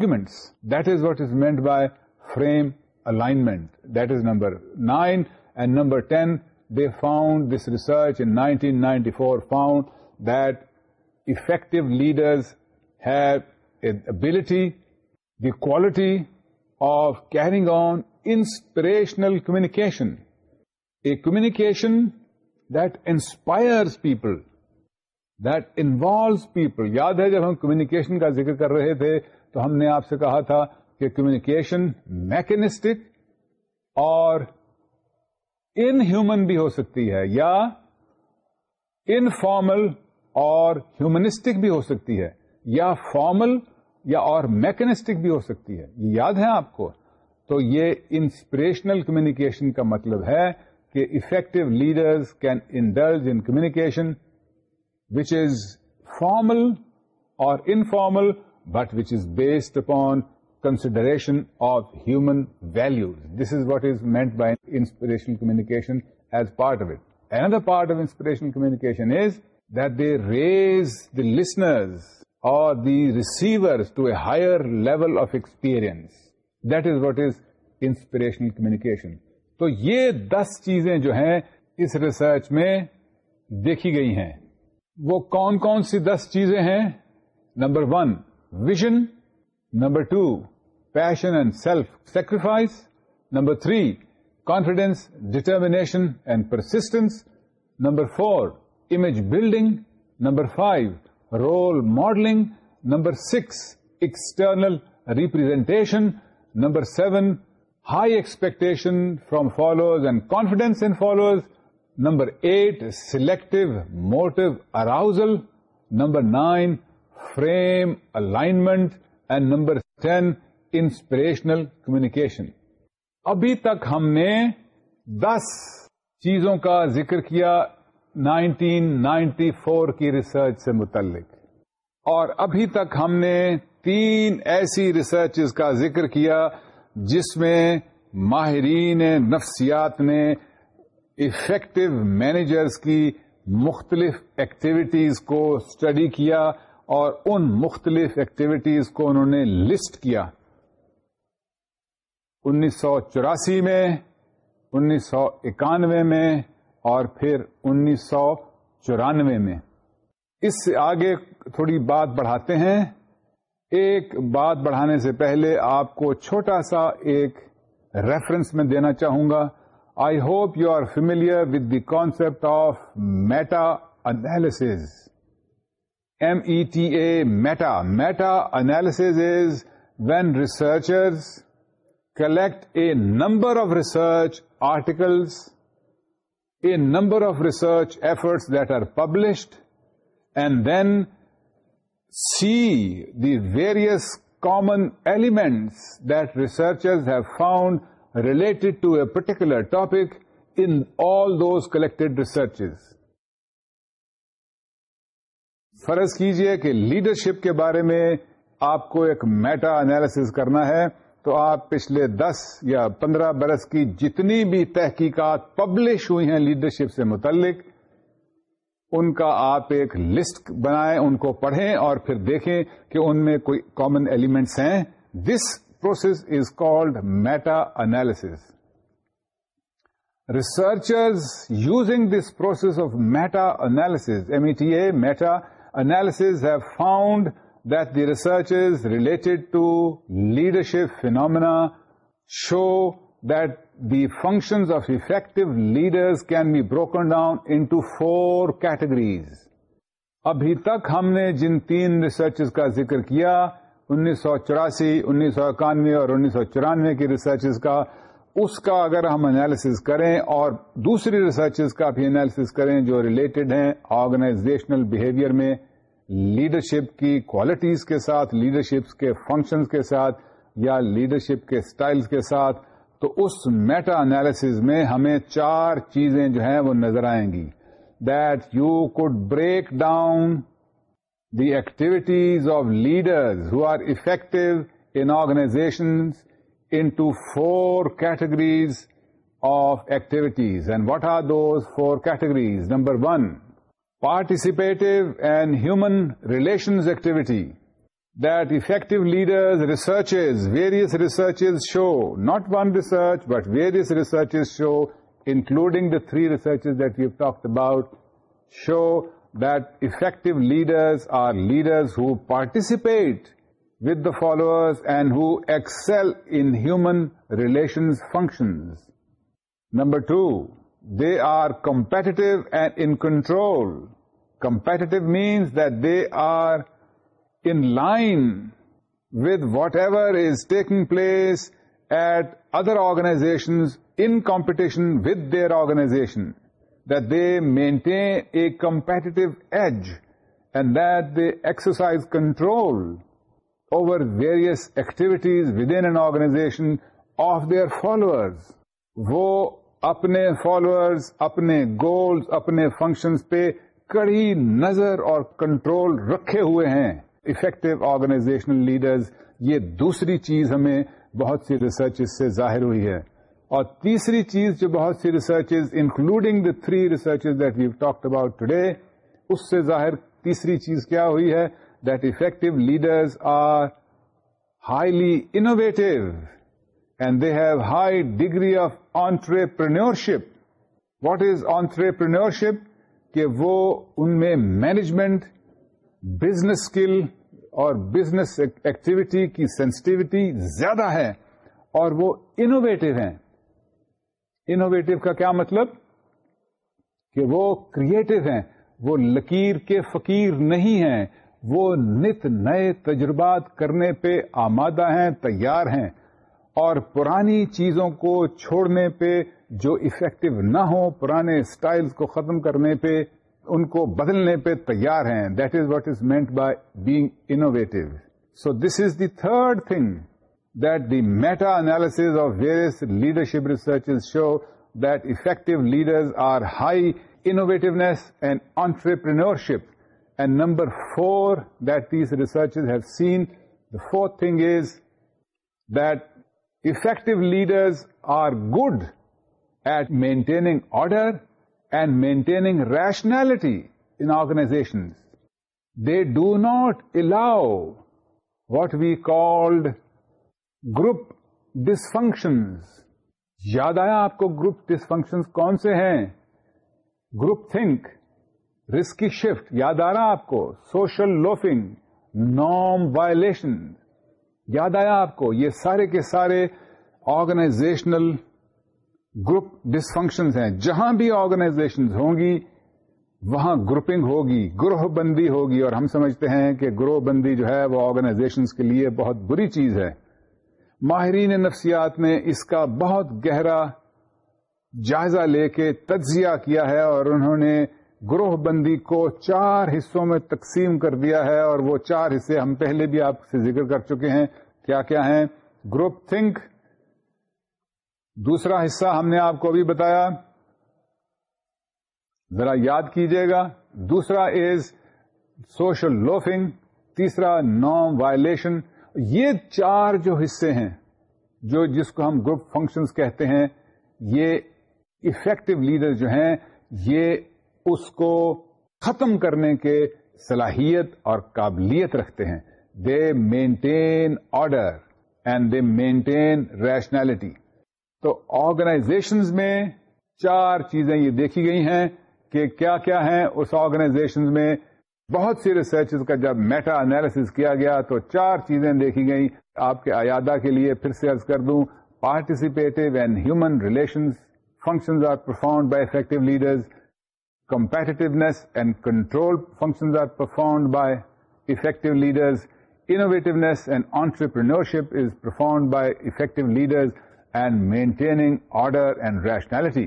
نٹس that is what is meant by frame alignment that is number nine and number ten they found this research in nineteen ninety four found that effective leaders have a ability the quality of carrying on inspirational communication a communication that inspires people that involves people یاد ہے جب ہم communication کا ذکر کر رہے تھے تو ہم نے آپ سے کہا تھا کہ کمیونیکیشن میکنسٹک اور انہیومن بھی ہو سکتی ہے یا انفارمل اور ہیومنسٹک بھی ہو سکتی ہے یا فارمل یا اور میکنسٹک بھی ہو سکتی ہے یہ یاد ہے آپ کو تو یہ انسپریشنل کمیونیکیشن کا مطلب ہے کہ effective leaders can indulge in communication which is formal or informal but which is based upon consideration of human values this is what is meant by inspirational communication as a part of it part of inspirational communication is that the raise the listeners or the receiver to a higher level of experience that is what is inspirational communication تو یہ دس چیزیں جو ہیں اس research میں دیکھی گئی ہیں وہ کون کون سی دس چیزیں ہیں number one vision. Number 2, passion and self-sacrifice. Number 3, confidence, determination, and persistence. Number 4, image building. Number 5, role modeling. Number 6, external representation. Number 7, high expectation from followers and confidence in followers. Number 8, selective motive arousal. Number 9, frame alignment and number ten inspirational communication ابھی تک ہم نے دس چیزوں کا ذکر کیا nineteen ninety four کی ریسرچ سے متعلق اور ابھی تک ہم نے تین ایسی ریسرچ کا ذکر کیا جس میں ماہرین نفسیات نے افیکٹو مینیجرز کی مختلف ایکٹیویٹیز کو اسٹڈی کیا اور ان مختلف ایکٹیویٹیز کو انہوں نے لسٹ کیا انیس سو چوراسی میں انیس سو اکانوے میں اور پھر انیس سو چورانوے میں اس سے آگے تھوڑی بات بڑھاتے ہیں ایک بات بڑھانے سے پہلے آپ کو چھوٹا سا ایک ریفرنس میں دینا چاہوں گا I hope you are familiar with the concept of meta analysis META, meta. Meta analysis is when researchers collect a number of research articles, a number of research efforts that are published, and then see the various common elements that researchers have found related to a particular topic in all those collected researches. فرض کیجئے کہ leadership کے بارے میں آپ کو ایک meta analysis کرنا ہے تو آپ پچھلے دس یا پندرہ برس کی جتنی بھی تحقیقات پبلش ہوئی ہیں لیڈرشپ سے متعلق ان کا آپ ایک لسٹ بنائیں ان کو پڑھیں اور پھر دیکھیں کہ ان میں کوئی کامن ایلیمنٹس ہیں this process is called meta analysis researchers using this process of meta analysis M E T A meta analysis have found that the researches related to leadership phenomena show that the functions of effective leaders can be broken down into four categories. ابھی تک ہم نے جن تین researches کا ذکر کیا انیس سو چوراسی انیس سو اکانوے اور انیس سو چورانوے کی ریسرچز کا اس کا اگر ہم انالیسز کریں اور دوسری ریسرچز کا بھی انالیسز کریں جو ریلیٹڈ ہیں آرگنائزیشنل بہیویئر میں لیڈرشپ کی کوالٹیز کے ساتھ لیڈرشپ کے فنکشنز کے ساتھ یا لیڈرشپ کے اسٹائل کے ساتھ تو اس میٹا انالس میں ہمیں چار چیزیں جو ہیں وہ نظر آئیں گی that you could break down the activities of leaders who are effective in organization into four categories of activities and what are those four categories number one participative and human relations activity that effective leaders, various researches show, not one research, but various researches show, including the three researches that we've talked about, show that effective leaders are leaders who participate with the followers and who excel in human relations functions. Number 2, they are competitive and in control. Competitive means that they are in line with whatever is taking place at other organizations in competition with their organization, that they maintain a competitive edge and that they exercise control over various activities within an organization of their followers. وہ اپنے followers اپنے goals اپنے functions پہ کڑی نظر اور control رکھے ہوئے ہیں افیکٹو آرگنائزیشنل لیڈرز یہ دوسری چیز ہمیں بہت سی ریسرچ سے ظاہر ہوئی ہے اور تیسری چیز جو بہت سی research including the three research that we've talk about today اس سے ظاہر تیسری چیز کیا ہوئی ہے that effective leaders are highly innovative and they have high degree of entrepreneurship. What what is کہ وہ ان میں مینجمنٹ بزنس اسکل اور بزنس ایکٹیویٹی کی سینسٹیوٹی زیادہ ہے اور وہ انوویٹو ہیں انوویٹو کا کیا مطلب کہ وہ کریٹو ہیں وہ لکیر کے فقیر نہیں ہیں وہ نت نئے تجربات کرنے پہ آمادہ ہیں تیار ہیں اور پرانی چیزوں کو چھوڑنے پہ جو افیکٹو نہ ہو پرانے اسٹائل کو ختم کرنے پہ ان کو بدلنے پہ تیار ہیں that is what is meant by being innovative so this is the third thing that the meta analysis of various leadership research show that effective leaders are high innovativeness and entrepreneurship and number four that these research have seen the fourth thing is that effective leaders are good at maintaining order and maintaining rationality in organizations. They do not allow what we called group dysfunctions. یاد آیا آپ کو group dysfunction کون سے ہیں group think risky shift یاد آ رہا آپ کو سوشل لوفنگ نام وایلیشن یاد آیا آپ کو یہ سارے کے سارے آرگنائزیشنل گروپ ڈسفنکشن ہیں جہاں بھی آرگنائزیشن ہوں گی وہاں گروپنگ ہوگی گروہ بندی ہوگی اور ہم سمجھتے ہیں کہ گروہ بندی جو ہے وہ آرگنائزیشن کے لیے بہت بری چیز ہے ماہرین نفسیات نے اس کا بہت گہرا جائزہ لے کے تجزیہ کیا ہے اور انہوں نے گروہ بندی کو چار حصوں میں تقسیم کر دیا ہے اور وہ چار حصے ہم پہلے بھی آپ سے ذکر کر چکے ہیں کیا کیا ہیں گروپ تھنک دوسرا حصہ ہم نے آپ کو بھی بتایا ذرا یاد کیجیے گا دوسرا از سوشل لوفنگ تیسرا نام وائلشن یہ چار جو حصے ہیں جو جس کو ہم گروپ فنکشنز کہتے ہیں یہ افیکٹو لیڈر جو ہیں یہ اس کو ختم کرنے کے صلاحیت اور قابلیت رکھتے ہیں they maintain order and they maintain rationality تو آرگنائزیشنز میں چار چیزیں یہ دیکھی گئی ہیں کہ کیا کیا ہیں اس آرگنائزیشن میں بہت سی ریسرچ کا جب میٹا انالیسز کیا گیا تو چار چیزیں دیکھی گئیں آپ کے ایادا کے لیے پھر سے ارض کر دوں participative and human relation function are perform by effective leaders competitiveness and control functions are performed by effective leaders, and and entrepreneurship is performed by effective leaders and maintaining order and rationality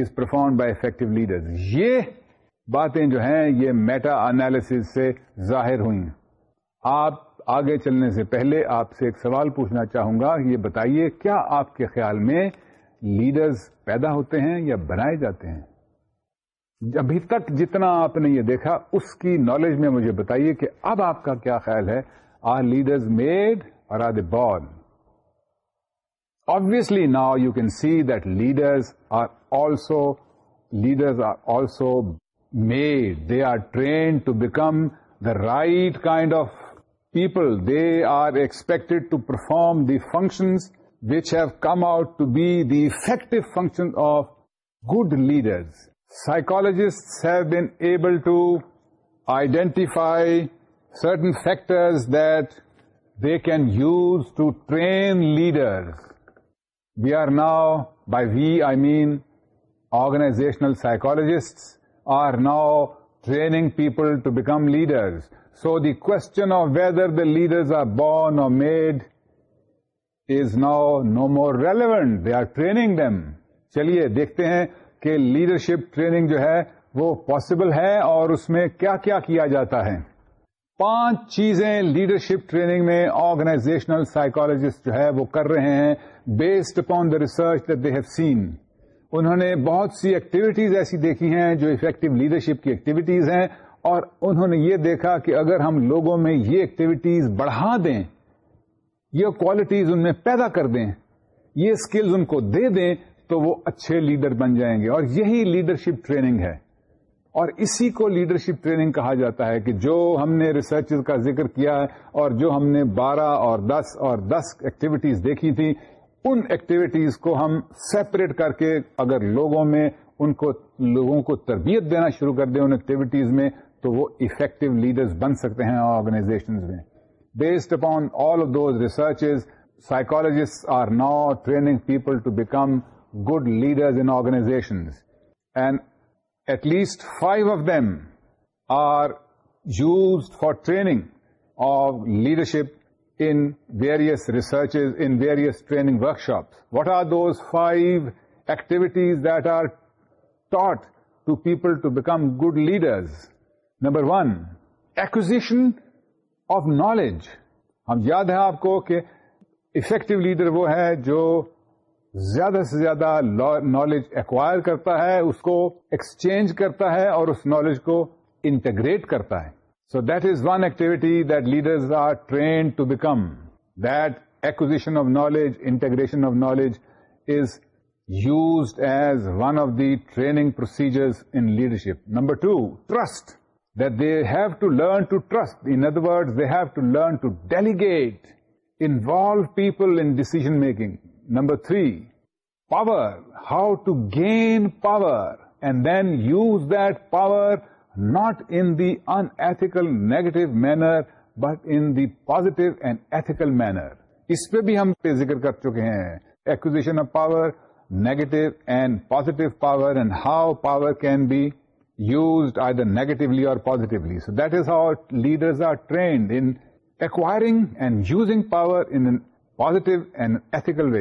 is performed by effective leaders. یہ باتیں جو ہیں یہ meta analysis سے ظاہر ہوئی ہیں آپ آگے چلنے سے پہلے آپ سے ایک سوال پوچھنا چاہوں گا یہ بتائیے کیا آپ کے خیال میں لیڈرز پیدا ہوتے ہیں یا بنائے جاتے ہیں ابھی تک جتنا آپ نے یہ دیکھا اس کی نالج میں مجھے بتائیے کہ اب آپ کا کیا خیال ہے are leaders made or are they born obviously now you can see that leaders are also leaders are also made they are trained to become the right kind of people they are expected to perform the functions which have come out to be the effective function of good leaders psychologist have been able to identify certain factors that they can use to train leaders we are now by we I mean organisational psychologists are now training people to become leaders so the con of whether the leaders are born اور made is now no more relevant they are training them چلیے دیکھتے ہیں کہ leadership training جو ہے وہ possible ہے اور اس میں کیا کیا کیا جاتا ہے پانچ چیزیں لیڈرشپ ٹریننگ میں آرگنائزیشنل سائیکالوجسٹ جو ہے وہ کر رہے ہیں based upon the research that have seen انہوں نے بہت سی ایکٹیویٹیز ایسی دیکھی ہیں جو افیکٹو لیڈرشپ کی ایکٹیویٹیز ہیں اور انہوں نے یہ دیکھا کہ اگر ہم لوگوں میں یہ ایکٹیویٹیز بڑھا دیں یہ کوالٹیز ان میں پیدا کر دیں یہ اسکلز ان کو دے دیں تو وہ اچھے لیڈر بن جائیں گے اور یہی لیڈرشپ ٹریننگ ہے اور اسی کو لیڈرشپ ٹریننگ کہا جاتا ہے کہ جو ہم نے ریسرچ کا ذکر کیا ہے اور جو ہم نے بارہ اور دس اور دس ایکٹیویٹیز دیکھی تھیں ان ایکٹیویٹیز کو ہم سیپریٹ کر کے اگر لوگوں میں ان کو لوگوں کو تربیت دینا شروع کر دیں ان ایکٹیویٹیز میں تو وہ افیکٹو لیڈرز بن سکتے ہیں آرگنائزیشن میں based upon all of those research psychologist are now training people to become good leaders in organization and at least five of them are used for training of leadership in various research in various training workshops what are those five activities that are taught to people to become good leaders number one acquisition of knowledge ہم یاد ہے آپ کو کہ effective leader وہ ہے جو زیادہ سے زیادہ نالج ایکوائر کرتا ہے اس کو ایکسچینج کرتا ہے اور اس نالج کو انٹیگریٹ کرتا ہے so that is one activity that leaders are train to become that acquisition of knowledge integration of knowledge is used as one of the training procedures in leadership. Number two, trust. That they have to learn to trust. In other words, they have to learn to delegate, involve people in decision making. Number three power how to gain power and then use that power not in the unethical negative manner but in positive and ethical manner اس پہ بھی ہم پہ ذکر کر چکے ہیں acquisition of power negative and positive power and how power can be use I the negatively or positively so that is how leaders are trained in acquiring and using power in and and ethical way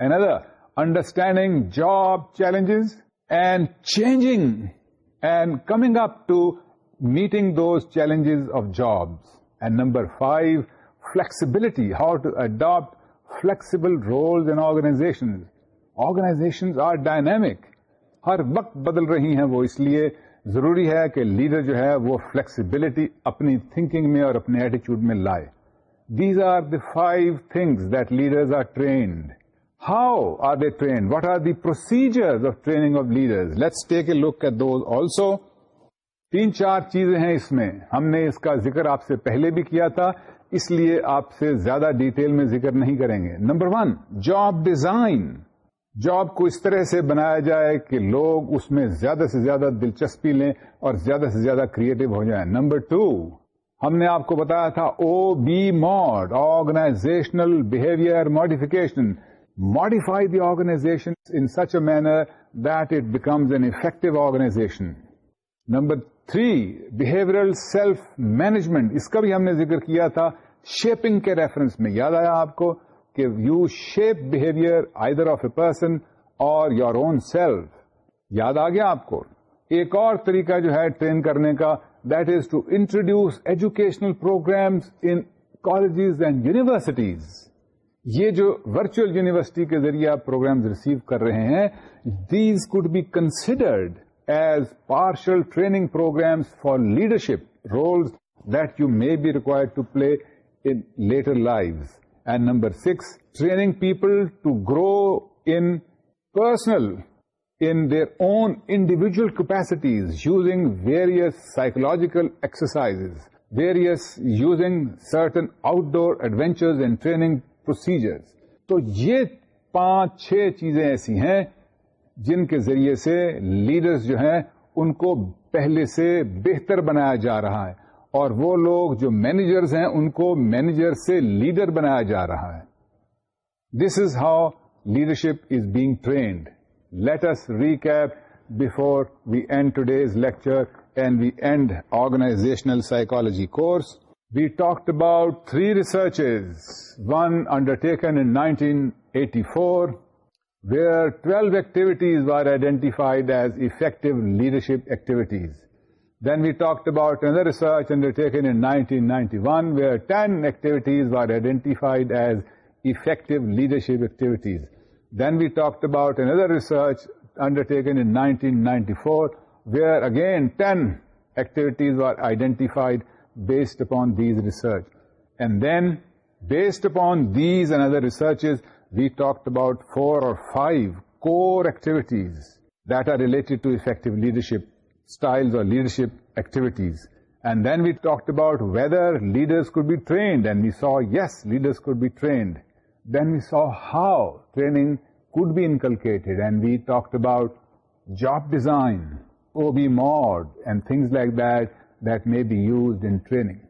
and other understanding job challenges and coming coming up to meeting those challenges of And number five flexibility how to adopt flexible roles in organizations. Organizations are dynamic. ہر وقت بدل رہی ہیں وہ اس لیے ضروری ہے کہ لیڈر جو ہے وہ فلیکسیبلٹی اپنی تھنکنگ میں اور اپنے ایٹیچیوڈ میں لائے these are the five things that leaders are trained how are they trained What are the procedures of training of leaders? Let's take a look at those also تین چار چیزیں ہیں اس میں ہم نے اس کا ذکر آپ سے پہلے بھی کیا تھا اس لیے آپ سے زیادہ ڈیٹیل میں ذکر نہیں کریں گے number one job design job کو اس طرح سے بنایا جائے کہ لوگ اس میں زیادہ سے زیادہ دلچسپی لیں اور زیادہ سے زیادہ کریٹو ہو جائیں نمبر ٹو ہم نے آپ کو بتایا تھا O B mod organizational behaviour modification modify the organization in such a manner that it becomes an effective organization number three behaviour self management اس کا بھی ہم نے ذکر کیا تھا شیپنگ کے ریفرنس میں یاد آیا آپ کو کہ you shape behaviour either of a person اور یور اون سیلف یاد آ گیا آپ کو ایک اور طریقہ جو ہے ٹرین کرنے کا ز to introduce educational programs in colleges and universities یہ جو ورچوئل یونیورسٹی کے ذریعے آپ پروگرامز ریسیو کر رہے ہیں these could be considered as partial training programs for leadership roles that you may be required to play in later life and number six training people to grow in personal in their own individual capacities using various psychological exercises, various using certain outdoor adventures and training procedures. تو یہ پانچ چھ چیزیں ایسی ہیں جن کے ذریعے سے لیڈرز جو ہیں ان کو پہلے سے بہتر بنایا جا رہا ہے اور وہ لوگ جو مینیجرز ہیں ان کو مینیجر سے لیڈر بنایا جا رہا ہے this is how leadership is being trained Let us recap before we end today's lecture and we end organizational psychology course. We talked about three researches, one undertaken in 1984, where 12 activities were identified as effective leadership activities. Then we talked about another research undertaken in 1991, where 10 activities were identified as effective leadership activities. Then we talked about another research undertaken in 1994, where again 10 activities were identified based upon these research. And then, based upon these and other researches, we talked about 4 or 5 core activities that are related to effective leadership styles or leadership activities. And then we talked about whether leaders could be trained, and we saw, yes, leaders could be trained. Then we saw how training could be inculcated and we talked about job design, OB mod and things like that that may be used in training.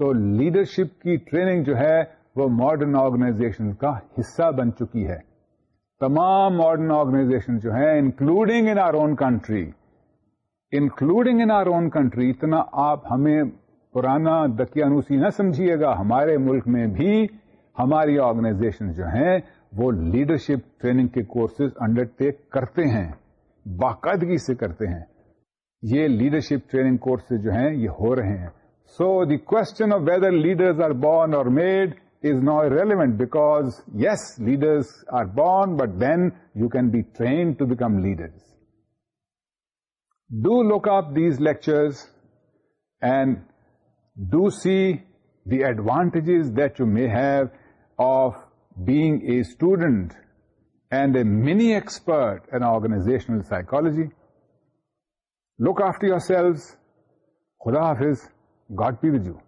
میں leadership کی training جو ہے وہ modern organization کا حصہ بن چکی ہے تمام ماڈرن آرگنائزیشن جو ہیں including in our own country including in our own country اتنا آپ ہمیں پرانا دکیانوسی نہ سمجھیے گا ہمارے ملک میں بھی ہماری آرگنائزیشن جو ہیں وہ لیڈرشپ ٹریننگ کے کورسز انڈر ٹیک کرتے ہیں باقاعدگی سے کرتے ہیں یہ لیڈرشپ ٹریننگ کورسز جو ہیں یہ ہو رہے ہیں so the question of whether leaders are born اور made is not relevant because yes leaders are born but then you can be train to become leader do look up these lectures and do see the advantages that you may have of being a student and a mini expert in organizational psychology look after your sales خدا حافظ God پیپ